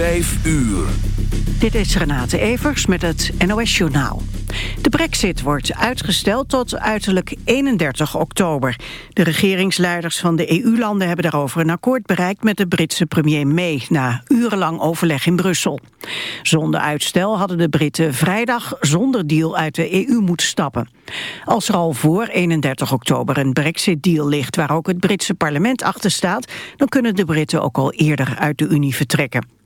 Vijf uur. Dit is Renate Evers met het NOS Journaal. De brexit wordt uitgesteld tot uiterlijk 31 oktober. De regeringsleiders van de EU-landen hebben daarover een akkoord bereikt met de Britse premier May... na urenlang overleg in Brussel. Zonder uitstel hadden de Britten vrijdag zonder deal uit de EU moeten stappen. Als er al voor 31 oktober een brexit-deal ligt... waar ook het Britse parlement achter staat... dan kunnen de Britten ook al eerder uit de Unie vertrekken.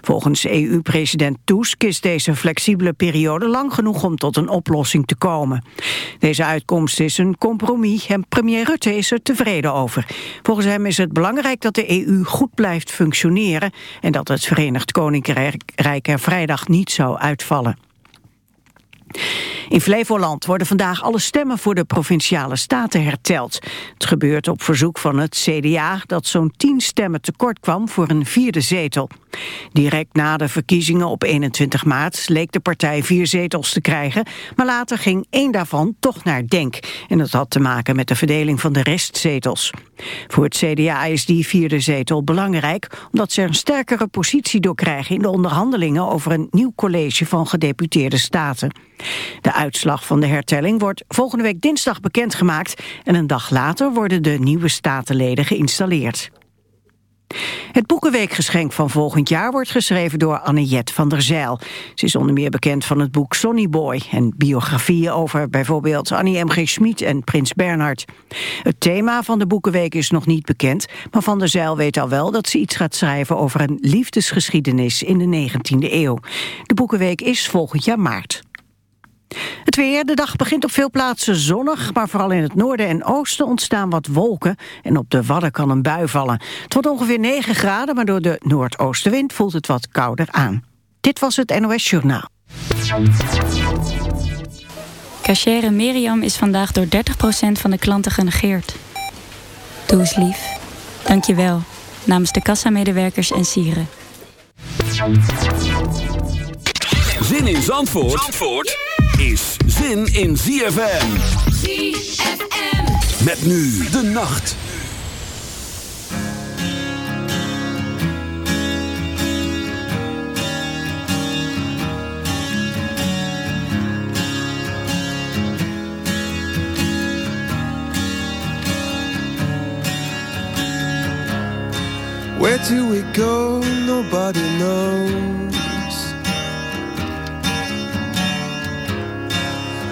Volgens EU-president Tusk is deze flexibele periode lang genoeg om tot een oplossing te komen. Deze uitkomst is een compromis en premier Rutte is er tevreden over. Volgens hem is het belangrijk dat de EU goed blijft functioneren en dat het Verenigd Koninkrijk er vrijdag niet zou uitvallen. In Flevoland worden vandaag alle stemmen voor de provinciale staten herteld. Het gebeurt op verzoek van het CDA dat zo'n tien stemmen tekort kwam voor een vierde zetel. Direct na de verkiezingen op 21 maart leek de partij vier zetels te krijgen, maar later ging één daarvan toch naar Denk. En dat had te maken met de verdeling van de restzetels. Voor het CDA is die vierde zetel belangrijk, omdat ze een sterkere positie door krijgen in de onderhandelingen over een nieuw college van gedeputeerde staten. De uitslag van de hertelling wordt volgende week dinsdag bekendgemaakt en een dag later worden de nieuwe statenleden geïnstalleerd. Het Boekenweekgeschenk van volgend jaar wordt geschreven door Anniet van der Zijl. Ze is onder meer bekend van het boek Sonny Boy en biografieën over bijvoorbeeld Annie M.G. Schmid en Prins Bernhard. Het thema van de Boekenweek is nog niet bekend, maar van der Zijl weet al wel dat ze iets gaat schrijven over een liefdesgeschiedenis in de 19e eeuw. De Boekenweek is volgend jaar maart. Het weer, de dag begint op veel plaatsen zonnig, maar vooral in het noorden en oosten ontstaan wat wolken en op de Wadden kan een bui vallen. Het wordt ongeveer 9 graden, maar door de noordoostenwind voelt het wat kouder aan. Dit was het NOS Journaal. Cachere Miriam is vandaag door 30% van de klanten genegeerd. Doe eens lief. Dank je wel. Namens de kassamedewerkers en sieren. Zin in Zandvoort? Zandvoort? Is zin in ZFM. ZFM. Met nu de nacht. Where do we go? Nobody knows.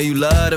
you love to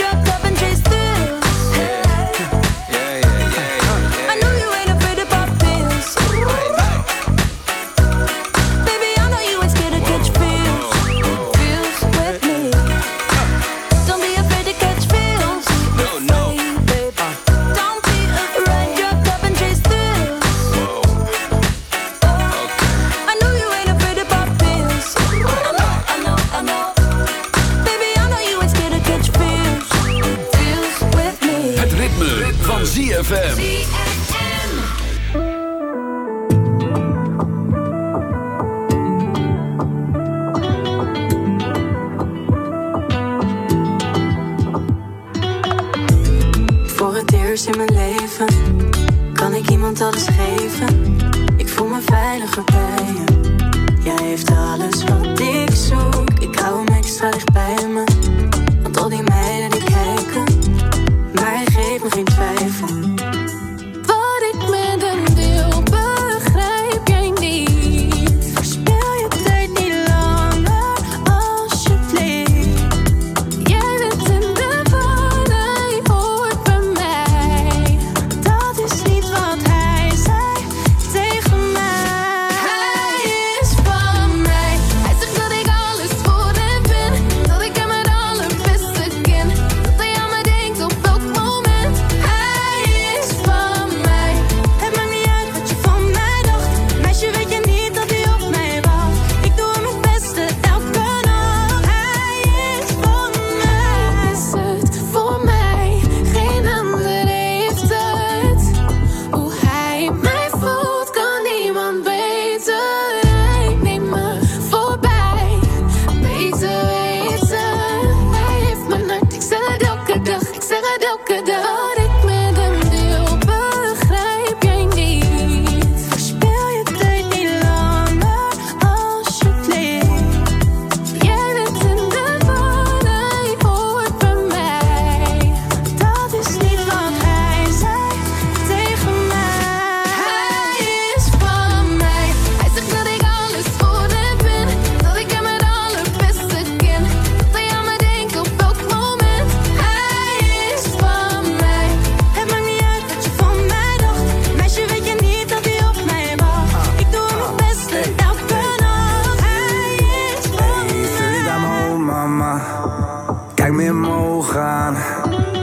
Alles geven. Ik voel me veiliger bij je. Jij heeft alles wat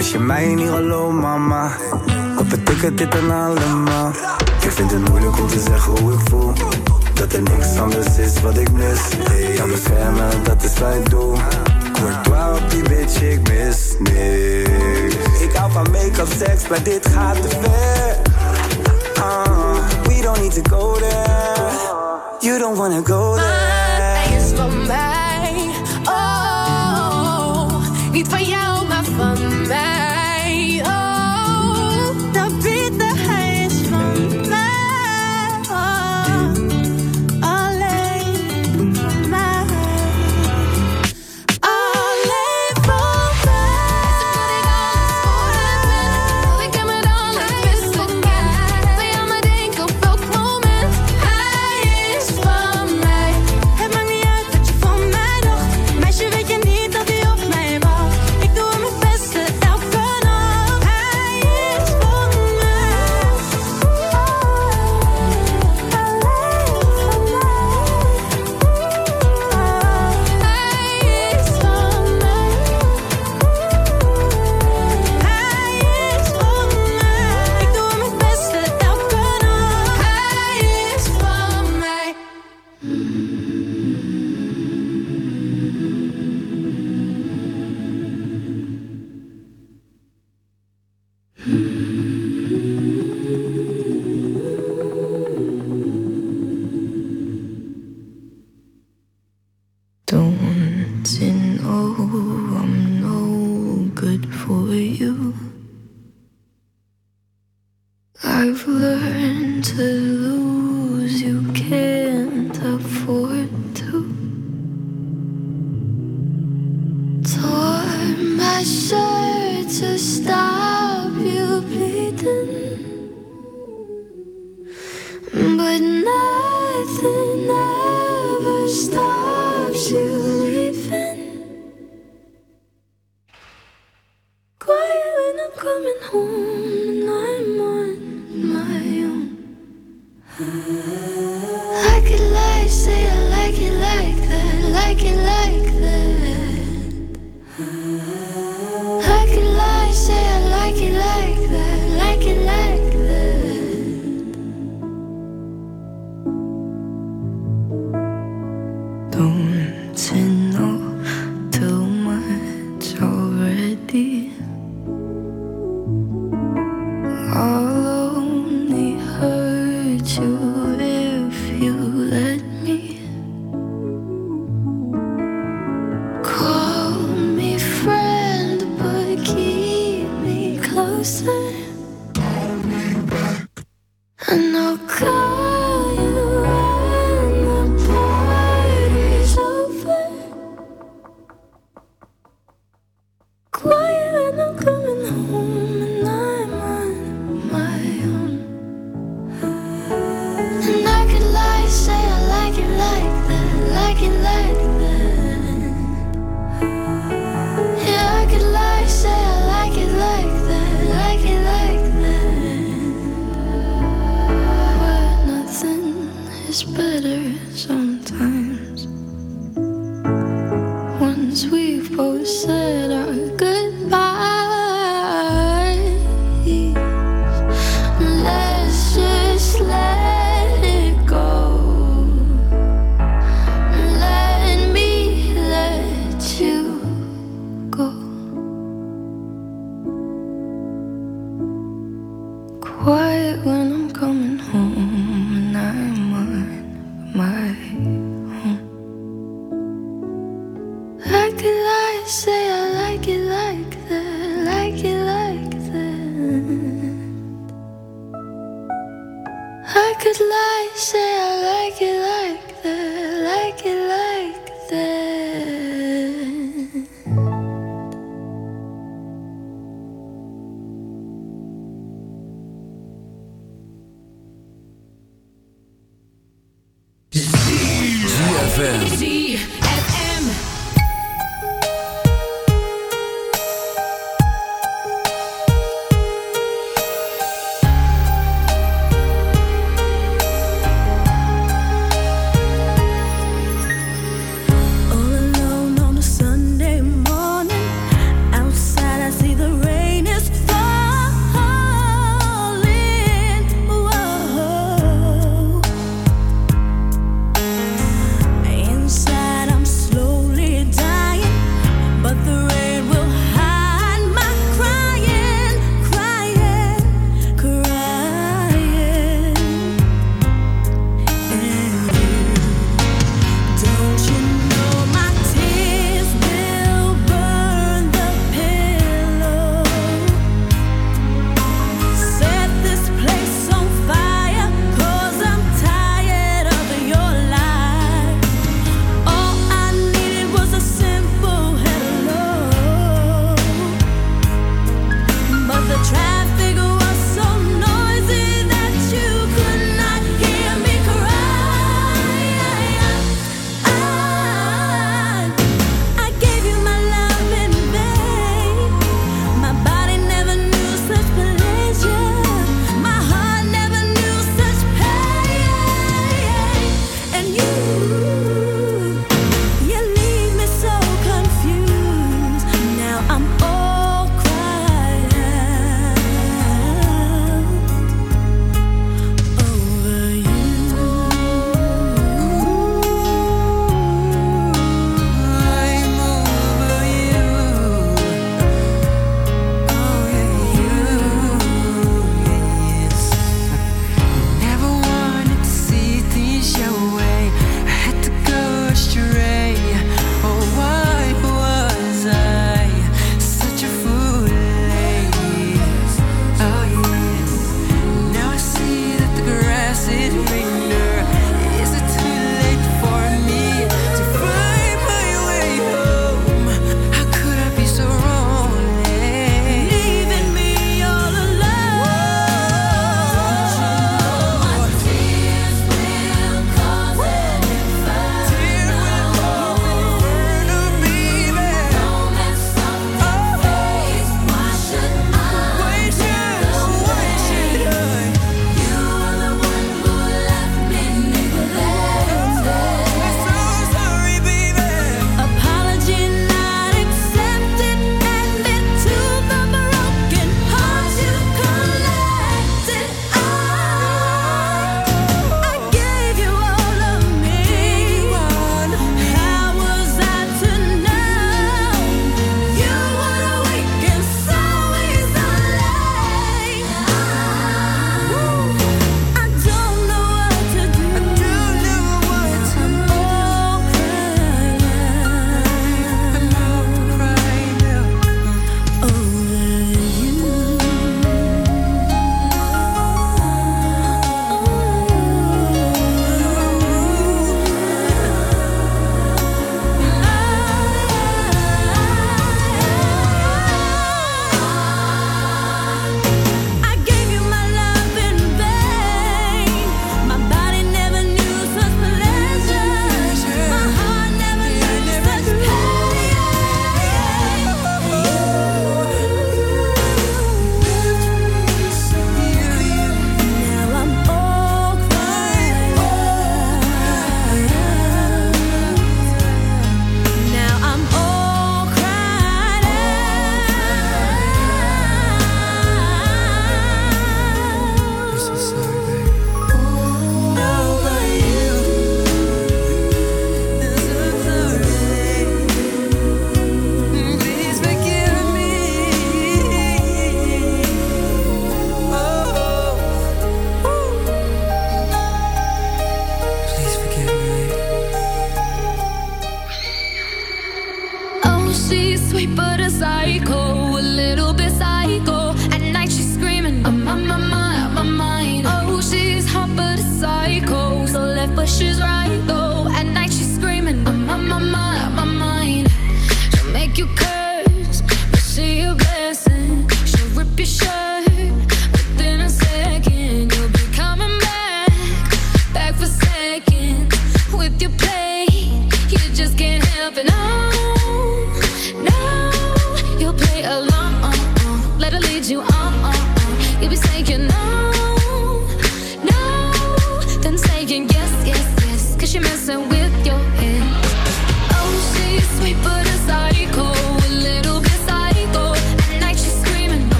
Als je mij niet gelooft, mama, wat betekent dit dan allemaal? Ik vind het moeilijk om te zeggen hoe ik voel. Dat er niks anders is wat ik mis. Ik kan beschermen, dat is wat ik doe. Courtois op die bitch, ik mis niks. Ik hou van make-up, seks, maar dit gaat te ver. Uh, we don't need to go there. You don't wanna go there. out for it.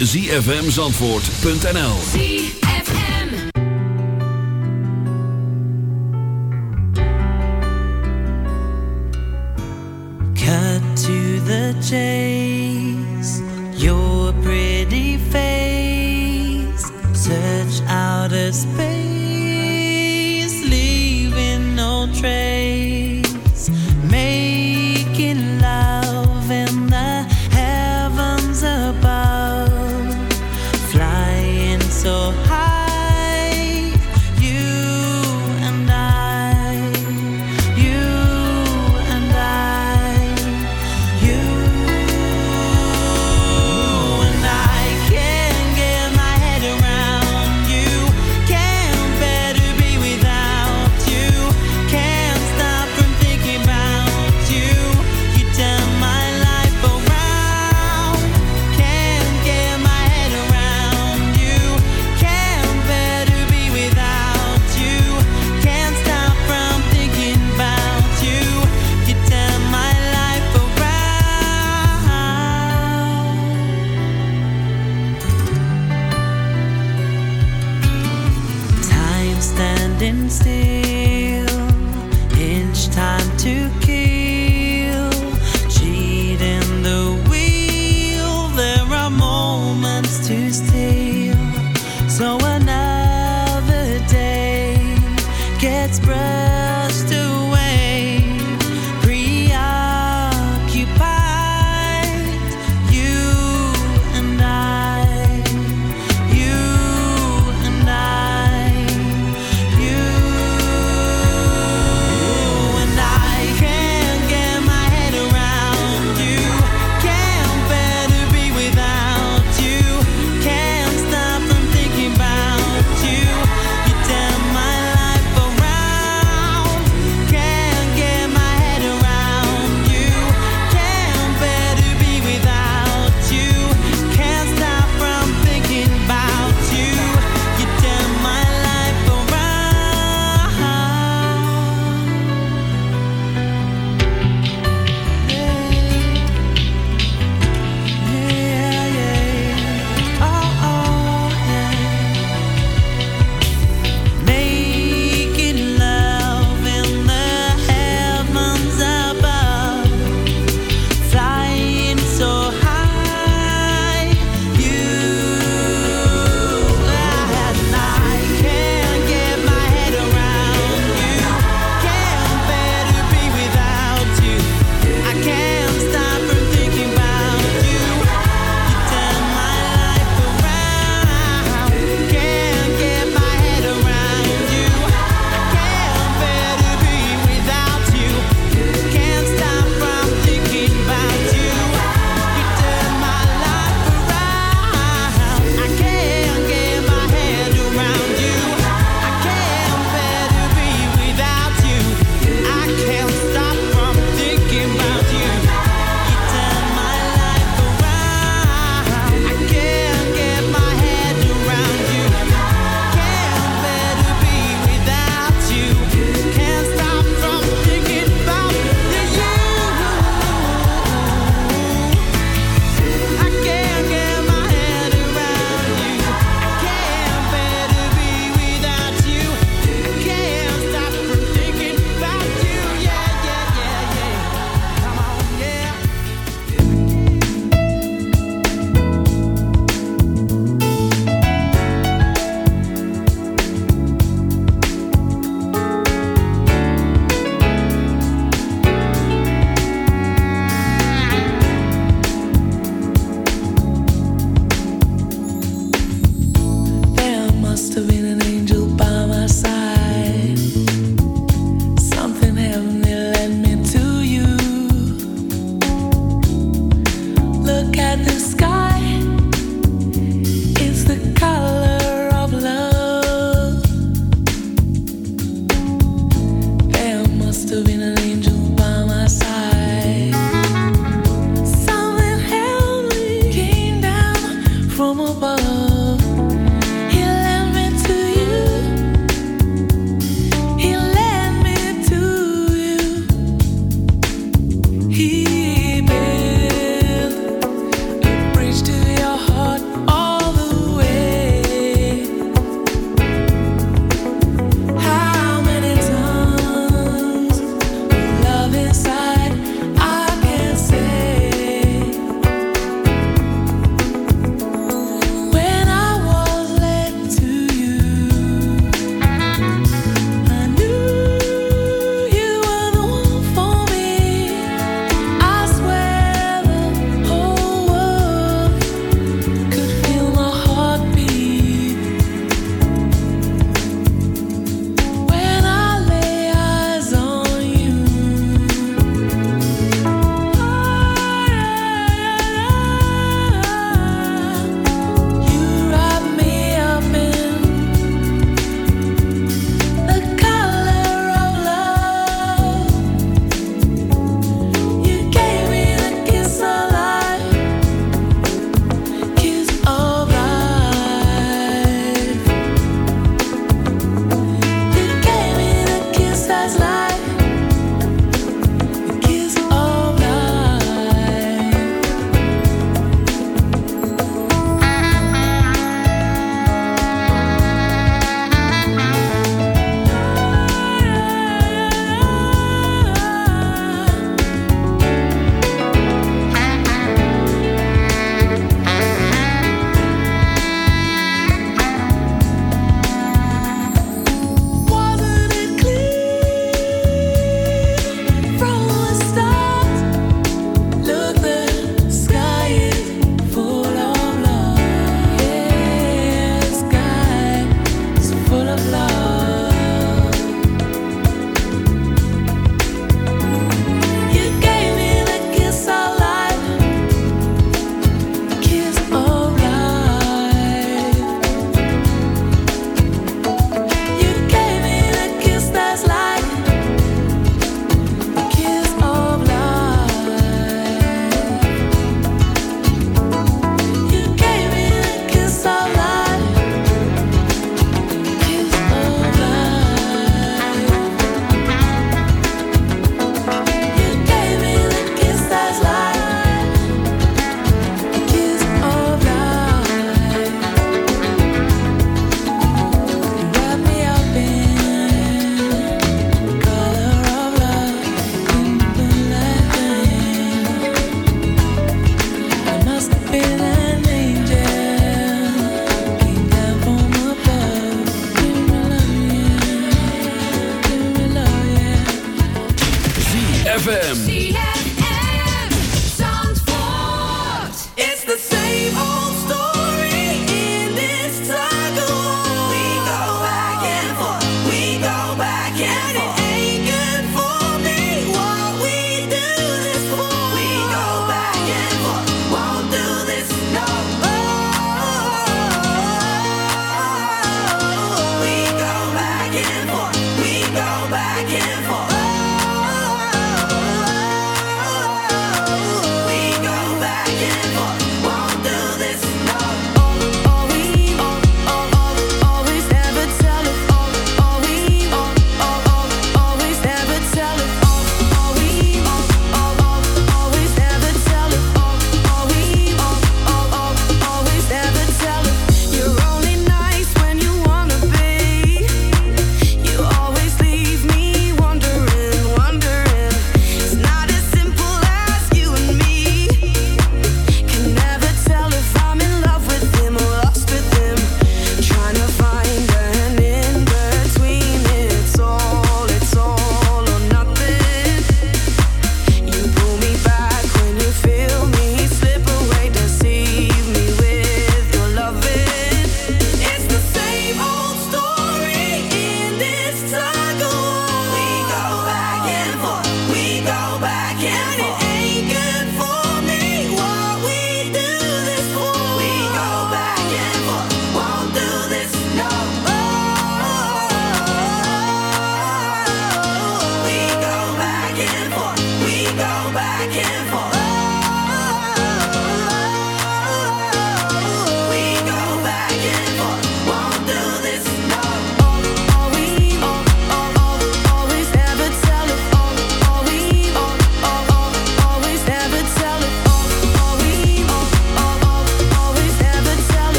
www.zfmzandvoort.nl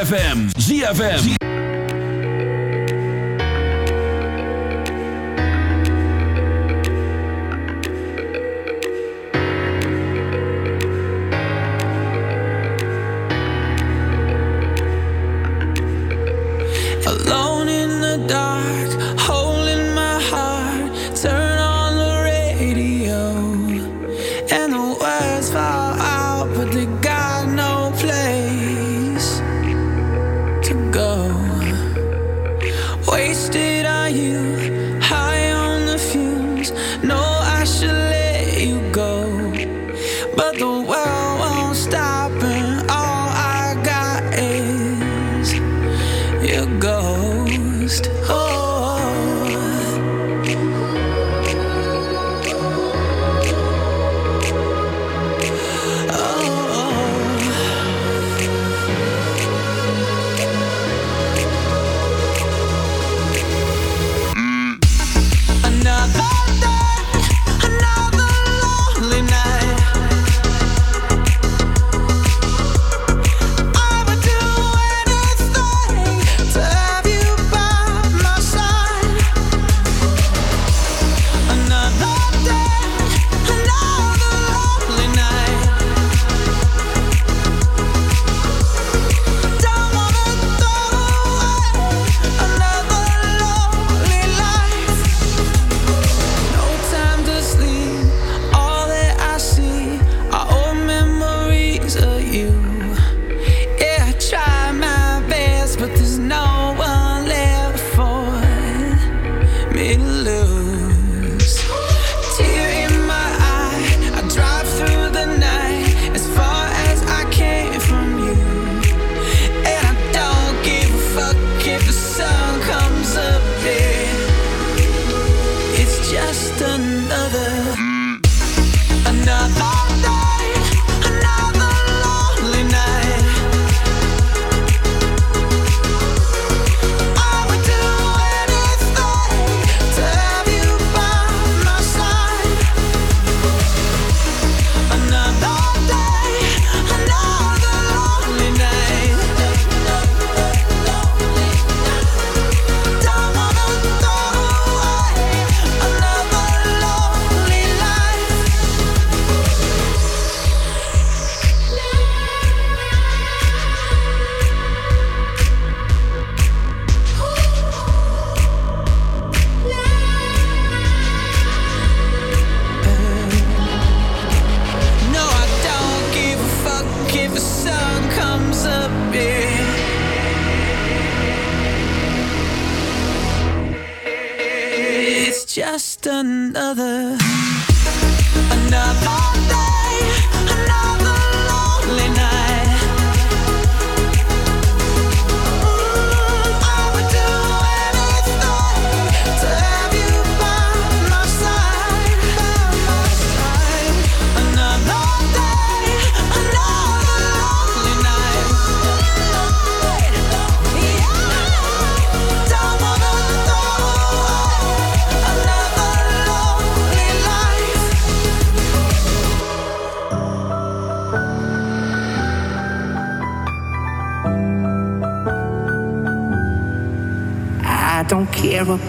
ZFM. ZFM.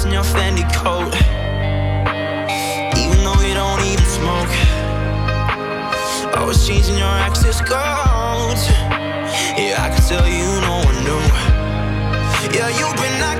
cigarettes in your Fendi coat. Even though you don't even smoke. Always changing your access codes. Yeah, I can tell you no one knew. Yeah, you've been acting